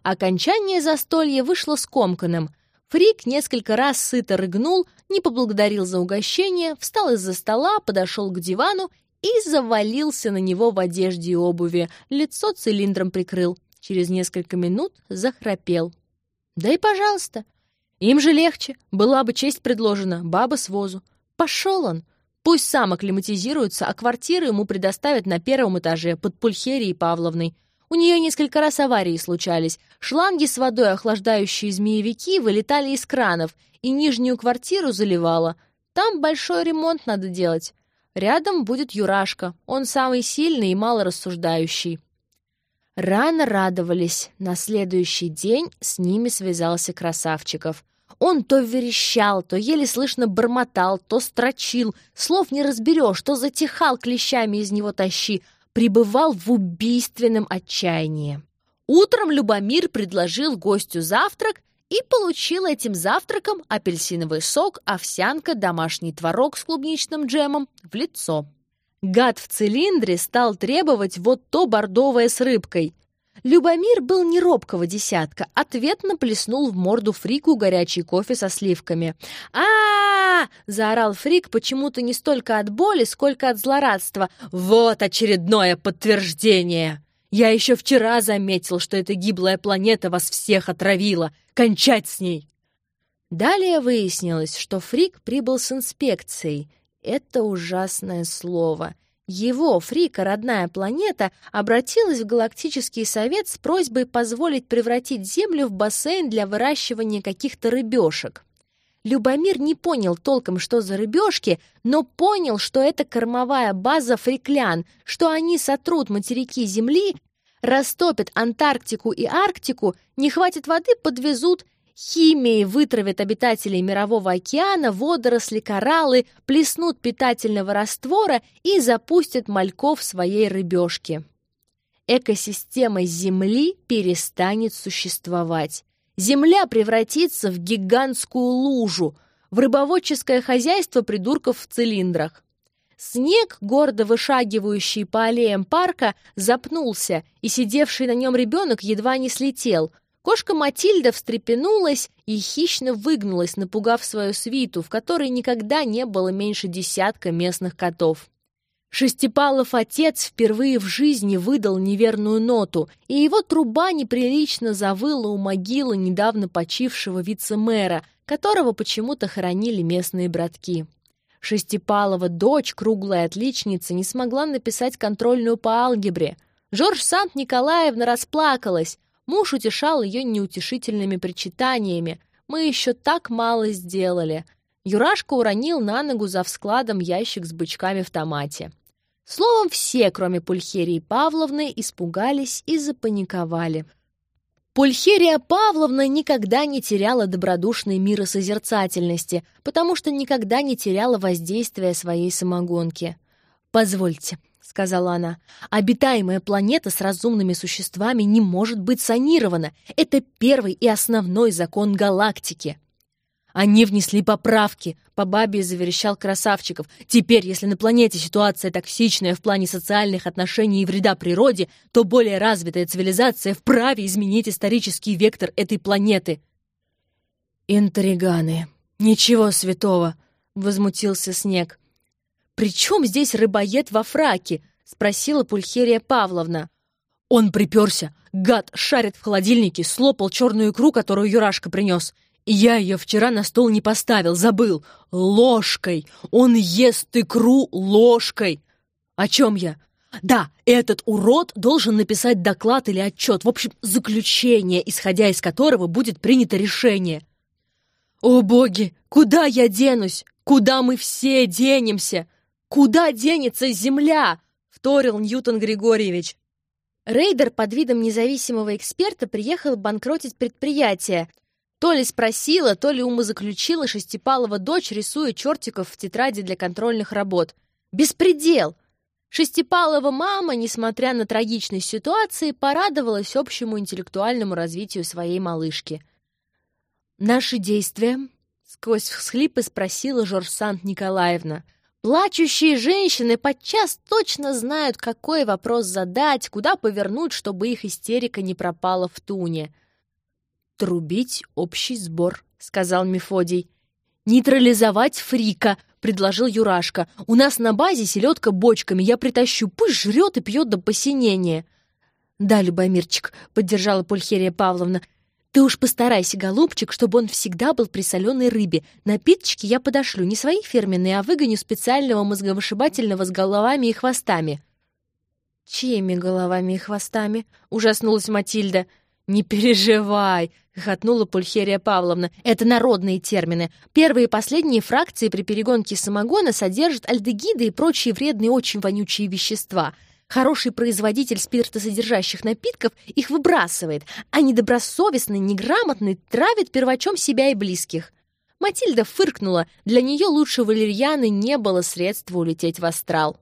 Окончание застолья вышло скомканным. Фрик несколько раз сыто рыгнул, не поблагодарил за угощение, встал из-за стола, подошел к дивану и завалился на него в одежде и обуви, лицо цилиндром прикрыл. Через несколько минут захрапел. Да и пожалуйста. Им же легче, была бы честь предложена, баба с возу. Пошел он. Пусть сам акклиматизируется, а квартиру ему предоставят на первом этаже под Пульхерией Павловной. У нее несколько раз аварии случались. Шланги с водой, охлаждающие змеевики, вылетали из кранов, и нижнюю квартиру заливало. Там большой ремонт надо делать. Рядом будет Юрашка, он самый сильный и малорассуждающий. Рано радовались. На следующий день с ними связался Красавчиков. Он то верещал, то еле слышно бормотал, то строчил. Слов не разберешь, то затихал клещами из него тащи. Пребывал в убийственном отчаянии. Утром Любомир предложил гостю завтрак и получил этим завтраком апельсиновый сок, овсянка, домашний творог с клубничным джемом в лицо. Гад в цилиндре стал требовать вот то бордовое с рыбкой. Любомир был не робкого десятка, ответно плеснул в морду Фрику горячий кофе со сливками. а, -а, -а заорал Фрик почему-то не столько от боли, сколько от злорадства. «Вот очередное подтверждение!» Я еще вчера заметил, что эта гиблая планета вас всех отравила. Кончать с ней!» Далее выяснилось, что Фрик прибыл с инспекцией. Это ужасное слово. Его, Фрика, родная планета, обратилась в Галактический совет с просьбой позволить превратить Землю в бассейн для выращивания каких-то рыбешек. Любомир не понял толком, что за рыбешки, но понял, что это кормовая база фриклян, что они сотрут материки Земли растопят Антарктику и Арктику, не хватит воды, подвезут, химией вытравят обитателей Мирового океана, водоросли, кораллы, плеснут питательного раствора и запустят мальков своей рыбешки. Экосистема Земли перестанет существовать. Земля превратится в гигантскую лужу, в рыбоводческое хозяйство придурков в цилиндрах. Снег, гордо вышагивающий по аллеям парка, запнулся, и сидевший на нем ребенок едва не слетел. Кошка Матильда встрепенулась и хищно выгнулась, напугав свою свиту, в которой никогда не было меньше десятка местных котов. Шестипалов отец впервые в жизни выдал неверную ноту, и его труба неприлично завыла у могилы недавно почившего вице-мэра, которого почему-то хоронили местные братки. Шестипалова дочь, круглая отличница, не смогла написать контрольную по алгебре. Жорж Сант-Николаевна расплакалась. Муж утешал ее неутешительными причитаниями. «Мы еще так мало сделали». Юрашка уронил на ногу за вскладом ящик с бычками в томате. Словом, все, кроме Пульхерии Павловны, испугались и запаниковали. Пульхерия Павловна никогда не теряла добродушной миросозерцательности, потому что никогда не теряла воздействия своей самогонки. «Позвольте», — сказала она, — «обитаемая планета с разумными существами не может быть санирована. Это первый и основной закон галактики». Они внесли поправки, по бабе заверещал Красавчиков. Теперь, если на планете ситуация токсичная в плане социальных отношений и вреда природе, то более развитая цивилизация вправе изменить исторический вектор этой планеты. Интриганы. Ничего святого, возмутился Снег. «При чем здесь рыбоед во фраке?» — спросила Пульхерия Павловна. «Он приперся. Гад шарит в холодильнике, слопал черную икру, которую Юрашка принес. Я ее вчера на стол не поставил, забыл. Ложкой. Он ест икру ложкой. О чем я? Да, этот урод должен написать доклад или отчет, в общем, заключение, исходя из которого будет принято решение. О боги, куда я денусь? Куда мы все денемся? Куда денется земля? Вторил Ньютон Григорьевич. Рейдер под видом независимого эксперта приехал банкротить предприятие, то ли спросила, то ли умозаключила Шестипалова дочь, рисуя чертиков в тетради для контрольных работ. Беспредел! Шестипалова мама, несмотря на трагичность ситуации, порадовалась общему интеллектуальному развитию своей малышки. «Наши действия?» — сквозь всхлипы спросила Жорж Сант-Николаевна. «Плачущие женщины подчас точно знают, какой вопрос задать, куда повернуть, чтобы их истерика не пропала в туне». «Трубить общий сбор», — сказал Мефодий. «Нейтрализовать фрика», — предложил Юрашка. «У нас на базе селедка бочками, я притащу, пусть жрет и пьет до посинения». «Да, Любомирчик», — поддержала Пульхерия Павловна. «Ты уж постарайся, голубчик, чтобы он всегда был при соленой рыбе. Напиточки я подошлю, не свои фирменные, а выгоню специального мозговышибательного с головами и хвостами». «Чьими головами и хвостами?» — ужаснулась Матильда. «Не переживай», — хохотнула Пульхерия Павловна. «Это народные термины. Первые и последние фракции при перегонке самогона содержат альдегиды и прочие вредные очень вонючие вещества. Хороший производитель спиртосодержащих напитков их выбрасывает, а недобросовестный, неграмотный травит первачом себя и близких. Матильда фыркнула, для нее лучше валерьяны не было средства улететь в астрал.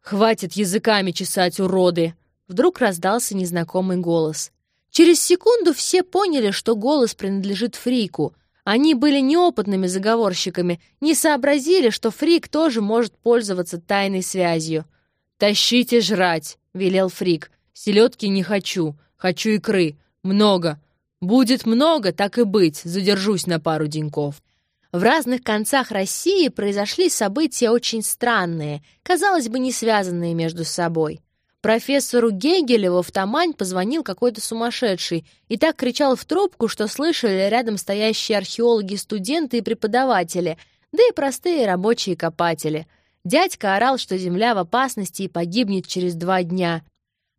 «Хватит языками чесать, уроды!» Вдруг раздался незнакомый голос. Через секунду все поняли, что голос принадлежит Фрику. Они были неопытными заговорщиками, не сообразили, что Фрик тоже может пользоваться тайной связью. «Тащите жрать!» — велел Фрик. «Селедки не хочу, хочу икры. Много. Будет много, так и быть, задержусь на пару деньков». В разных концах России произошли события очень странные, казалось бы, не связанные между собой. Профессору Гегелеву в Тамань позвонил какой-то сумасшедший и так кричал в трубку, что слышали рядом стоящие археологи, студенты и преподаватели, да и простые рабочие копатели. Дядька орал, что Земля в опасности и погибнет через два дня.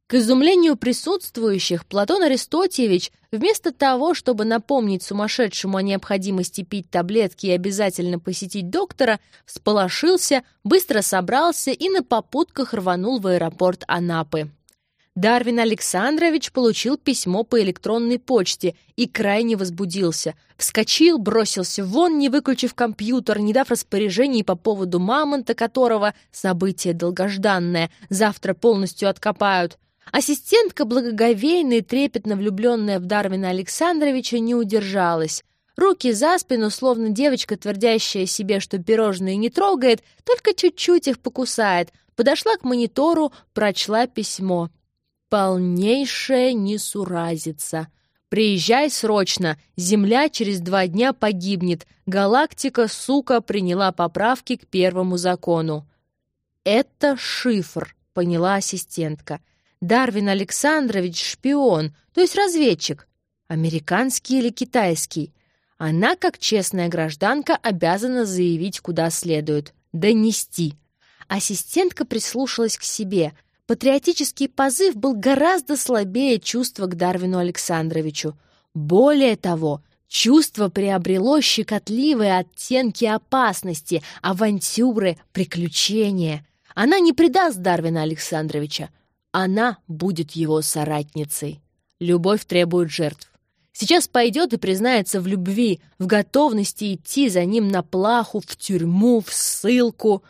К изумлению присутствующих, Платон Аристотьевич, вместо того, чтобы напомнить сумасшедшему о необходимости пить таблетки и обязательно посетить доктора, всполошился, быстро собрался и на попутках рванул в аэропорт Анапы. Дарвин Александрович получил письмо по электронной почте и крайне возбудился. Вскочил, бросился вон, не выключив компьютер, не дав распоряжений по поводу мамонта, которого, событие долгожданное, завтра полностью откопают. Ассистентка, благоговейная и трепетно влюбленная в Дарвина Александровича, не удержалась. Руки за спину, словно девочка, твердящая себе, что пирожные не трогает, только чуть-чуть их покусает, подошла к монитору, прочла письмо. «Полнейшая несуразица. Приезжай срочно, Земля через два дня погибнет. Галактика, сука, приняла поправки к первому закону». «Это шифр», — поняла ассистентка. Дарвин Александрович шпион, то есть разведчик. Американский или китайский? Она, как честная гражданка, обязана заявить, куда следует. Донести. Ассистентка прислушалась к себе. Патриотический позыв был гораздо слабее чувства к Дарвину Александровичу. Более того, чувство приобрело щекотливые оттенки опасности, авантюры, приключения. Она не предаст Дарвина Александровича. Она будет его соратницей. Любовь требует жертв. Сейчас пойдет и признается в любви, в готовности идти за ним на плаху, в тюрьму, в ссылку.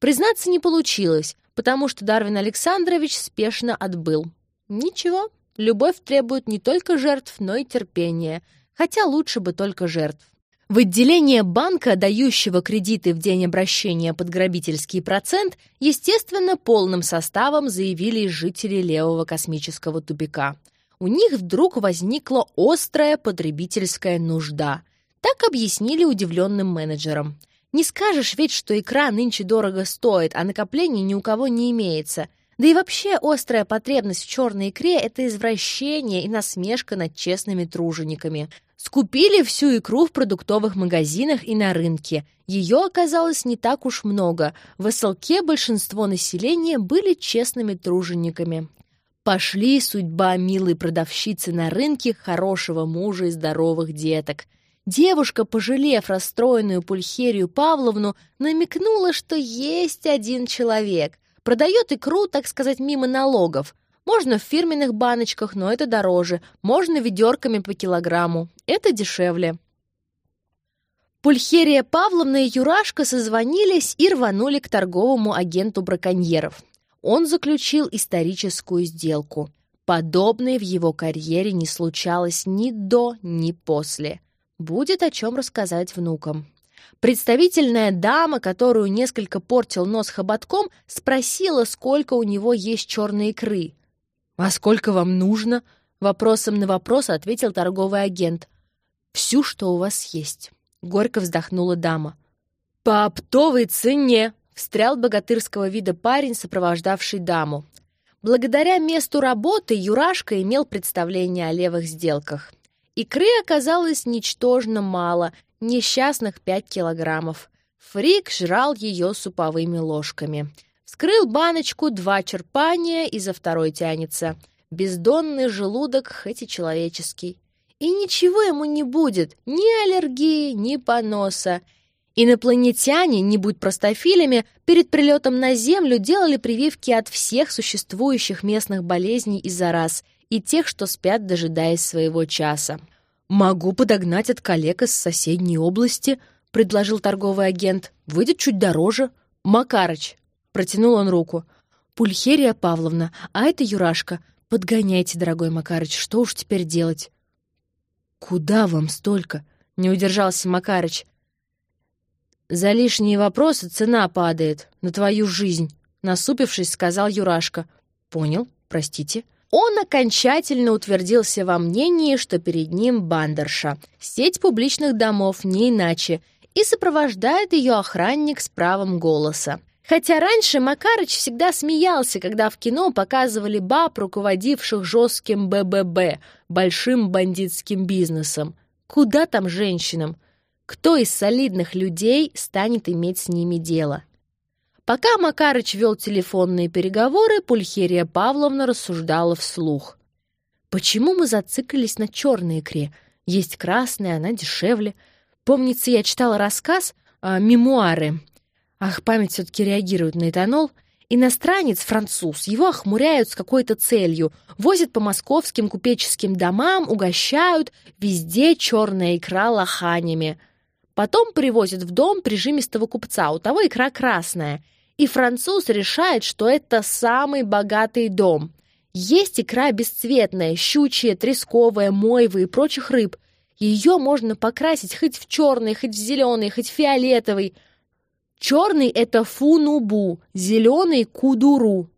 Признаться не получилось, потому что Дарвин Александрович спешно отбыл. Ничего, любовь требует не только жертв, но и терпения, хотя лучше бы только жертв. В отделение банка, дающего кредиты в день обращения под грабительский процент, естественно, полным составом заявили жители левого космического тупика. У них вдруг возникла острая потребительская нужда. Так объяснили удивленным менеджерам. Не скажешь ведь, что икра нынче дорого стоит, а накоплений ни у кого не имеется. Да и вообще острая потребность в черной икре – это извращение и насмешка над честными тружениками. Скупили всю икру в продуктовых магазинах и на рынке. Ее оказалось не так уж много. В СЛК большинство населения были честными тружениками. Пошли судьба милой продавщицы на рынке хорошего мужа и здоровых деток. Девушка, пожалев расстроенную Пульхерию Павловну, намекнула, что есть один человек. Продает икру, так сказать, мимо налогов. Можно в фирменных баночках, но это дороже. Можно ведерками по килограмму. Это дешевле. Пульхерия Павловна и Юрашка созвонились и рванули к торговому агенту браконьеров. Он заключил историческую сделку. Подобное в его карьере не случалось ни до, ни после. Будет о чем рассказать внукам. Представительная дама, которую несколько портил нос хоботком, спросила, сколько у него есть черной икры. «А сколько вам нужно?» Вопросом на вопрос ответил торговый агент. «Всю, что у вас есть», — горько вздохнула дама. «По оптовой цене!» — встрял богатырского вида парень, сопровождавший даму. Благодаря месту работы Юрашка имел представление о левых сделках. Икры оказалось ничтожно мало, несчастных пять килограммов. Фрик жрал ее суповыми ложками. Вскрыл баночку, два черпания, и за второй тянется. Бездонный желудок, хоть и человеческий. И ничего ему не будет, ни аллергии, ни поноса. Инопланетяне, не будь простофилями, перед прилетом на Землю делали прививки от всех существующих местных болезней и зараз, и тех, что спят, дожидаясь своего часа. «Могу подогнать от коллег из соседней области», — предложил торговый агент. «Выйдет чуть дороже». «Макарыч», — протянул он руку. «Пульхерия Павловна, а это Юрашка. Подгоняйте, дорогой Макарыч, что уж теперь делать?» «Куда вам столько?» — не удержался Макарыч. «За лишние вопросы цена падает на твою жизнь», — насупившись, сказал Юрашка. «Понял, простите». Он окончательно утвердился во мнении, что перед ним бандерша, сеть публичных домов, не иначе, и сопровождает ее охранник с правом голоса. Хотя раньше Макарыч всегда смеялся, когда в кино показывали баб, руководивших жестким БББ, большим бандитским бизнесом. Куда там женщинам? Кто из солидных людей станет иметь с ними дело? Пока Макарыч вел телефонные переговоры, Пульхерия Павловна рассуждала вслух. «Почему мы зациклились на черной икре? Есть красная, она дешевле. Помнится, я читала рассказ, э, мемуары. Ах, память все-таки реагирует на этанол. Иностранец, француз, его охмуряют с какой-то целью, возят по московским купеческим домам, угощают, везде черная икра лоханями. Потом привозят в дом прижимистого купца, у того икра красная — и француз решает, что это самый богатый дом. Есть икра бесцветная, щучья, тресковая, мойвы и прочих рыб. Ее можно покрасить хоть в черный, хоть в зеленый, хоть в фиолетовый. Черный — это фунубу, зеленый — кудуру.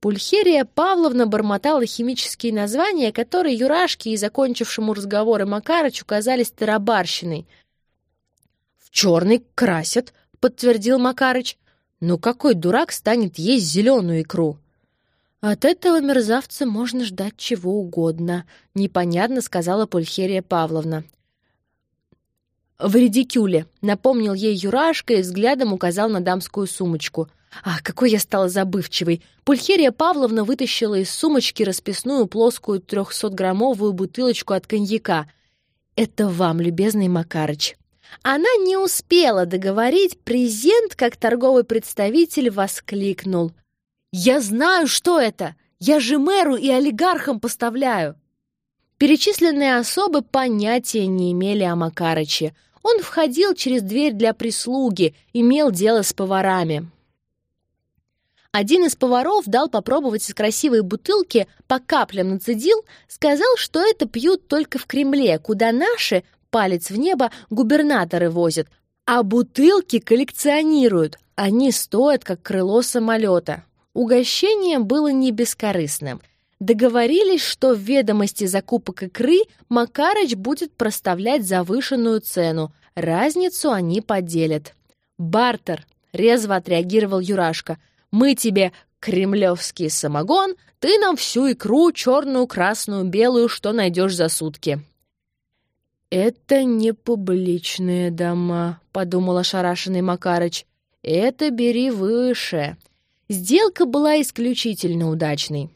Пульхерия Павловна бормотала химические названия, которые Юрашке и закончившему разговоры Макарычу казались тарабарщиной. «В черный красят», — подтвердил Макарыч. Ну какой дурак станет есть зеленую икру? От этого мерзавца можно ждать чего угодно, непонятно сказала Пульхерия Павловна. В редикюле, напомнил ей Юрашка и взглядом указал на дамскую сумочку. Ах, какой я стала забывчивой! Пульхерия Павловна вытащила из сумочки расписную плоскую трехсотграммовую бутылочку от коньяка. «Это вам, любезный Макарыч!» Она не успела договорить, презент, как торговый представитель, воскликнул. «Я знаю, что это! Я же мэру и олигархам поставляю!» Перечисленные особы понятия не имели о Макарыче. Он входил через дверь для прислуги, имел дело с поварами. Один из поваров дал попробовать из красивой бутылки, по каплям нацедил, сказал, что это пьют только в Кремле, куда наши палец в небо губернаторы возят, а бутылки коллекционируют. Они стоят, как крыло самолета. Угощение было не бескорыстным. Договорились, что в ведомости закупок икры Макарыч будет проставлять завышенную цену. Разницу они поделят. «Бартер!» — резво отреагировал Юрашка. «Мы тебе кремлевский самогон, ты нам всю икру, черную, красную, белую, что найдешь за сутки». «Это не публичные дома», — подумал ошарашенный Макарыч. «Это бери выше». Сделка была исключительно удачной.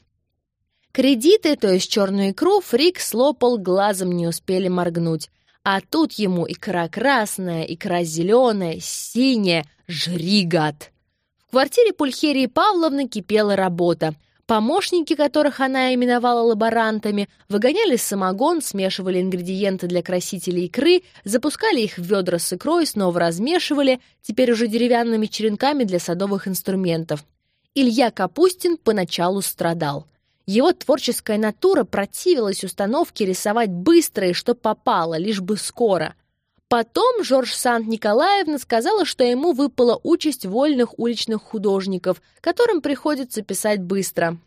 Кредиты, то есть черную икру, Фрик слопал, глазом не успели моргнуть. А тут ему икра красная, икра зеленая, синяя, жри, гад! В квартире Пульхерии Павловны кипела работа — Помощники, которых она именовала лаборантами, выгоняли самогон, смешивали ингредиенты для красителей икры, запускали их в ведра с икрой, снова размешивали, теперь уже деревянными черенками для садовых инструментов. Илья Капустин поначалу страдал. Его творческая натура противилась установке рисовать быстро и что попало, лишь бы скоро. Потом Жорж Сант-Николаевна сказала, что ему выпала участь вольных уличных художников, которым приходится писать быстро.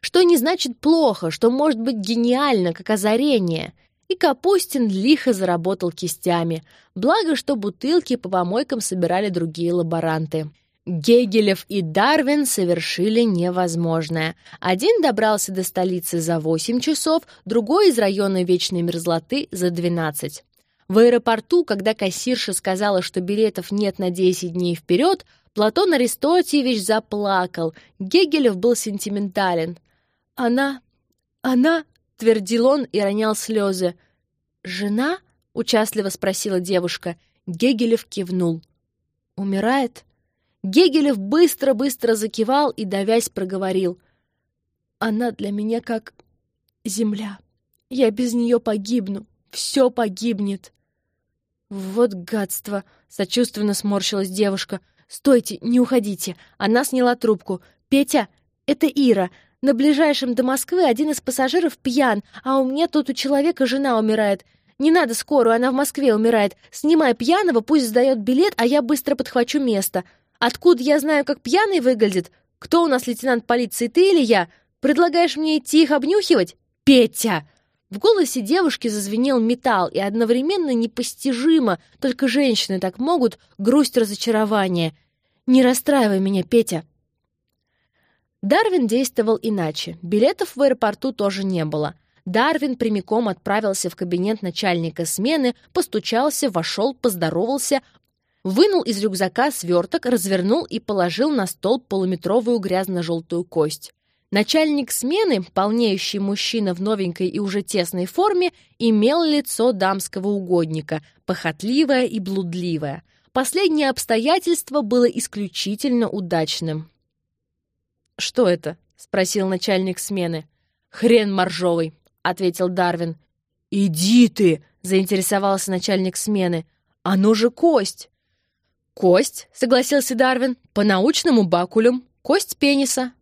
Что не значит плохо, что может быть гениально, как озарение. И Капустин лихо заработал кистями. Благо, что бутылки по помойкам собирали другие лаборанты. Гегелев и Дарвин совершили невозможное. Один добрался до столицы за 8 часов, другой из района Вечной Мерзлоты за 12. В аэропорту, когда кассирша сказала, что билетов нет на 10 дней вперед, Платон Аристотьевич заплакал. Гегелев был сентиментален. «Она... она...» — твердил он и ронял слезы. «Жена?» — участливо спросила девушка. Гегелев кивнул. «Умирает?» Гегелев быстро-быстро закивал и, давясь, проговорил. «Она для меня как земля. Я без нее погибну. Все погибнет». «Вот гадство!» — сочувственно сморщилась девушка. «Стойте, не уходите!» Она сняла трубку. «Петя, это Ира. На ближайшем до Москвы один из пассажиров пьян, а у меня тут у человека жена умирает. Не надо скорую, она в Москве умирает. Снимай пьяного, пусть сдает билет, а я быстро подхвачу место. Откуда я знаю, как пьяный выглядит? Кто у нас лейтенант полиции, ты или я? Предлагаешь мне идти их обнюхивать? Петя!» В голосе девушки зазвенел металл, и одновременно непостижимо, только женщины так могут, грусть разочарования. «Не расстраивай меня, Петя!» Дарвин действовал иначе. Билетов в аэропорту тоже не было. Дарвин прямиком отправился в кабинет начальника смены, постучался, вошел, поздоровался, вынул из рюкзака сверток, развернул и положил на стол полуметровую грязно-желтую кость. Начальник смены, полнеющий мужчина в новенькой и уже тесной форме, имел лицо дамского угодника, похотливое и блудливое. Последнее обстоятельство было исключительно удачным. «Что это?» — спросил начальник смены. «Хрен моржовый», ответил Дарвин. «Иди ты!» — заинтересовался начальник смены. «Оно же кость!» «Кость», — согласился Дарвин, — «по научному бакулюм, кость пениса».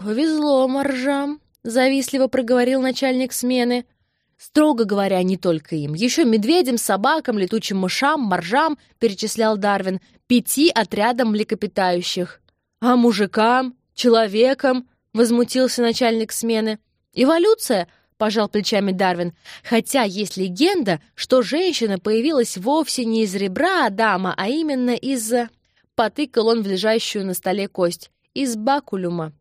«Повезло моржам», — завистливо проговорил начальник смены. Строго говоря, не только им. Еще медведям, собакам, летучим мышам, моржам, перечислял Дарвин, пяти отрядам млекопитающих. «А мужикам? Человекам?» — возмутился начальник смены. «Эволюция пожал плечами Дарвин. Хотя есть легенда, что женщина появилась вовсе не из ребра Адама, а именно из... Потыкал он в лежащую на столе кость. Из бакулюма.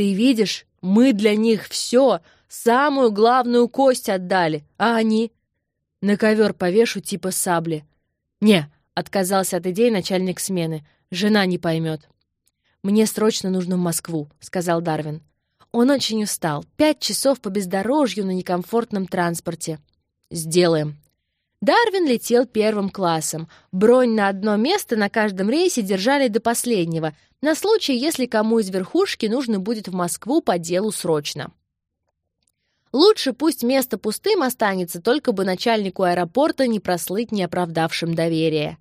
Ты видишь, мы для них все, самую главную кость отдали, а они... На ковер повешу типа сабли. Не, отказался от идеи начальник смены. Жена не поймет. «Мне срочно нужно в Москву», — сказал Дарвин. Он очень устал. Пять часов по бездорожью на некомфортном транспорте. «Сделаем». Дарвин летел первым классом. Бронь на одно место на каждом рейсе держали до последнего, на случай, если кому из верхушки нужно будет в Москву по делу срочно. Лучше пусть место пустым останется, только бы начальнику аэропорта не прослыть неоправдавшим доверие.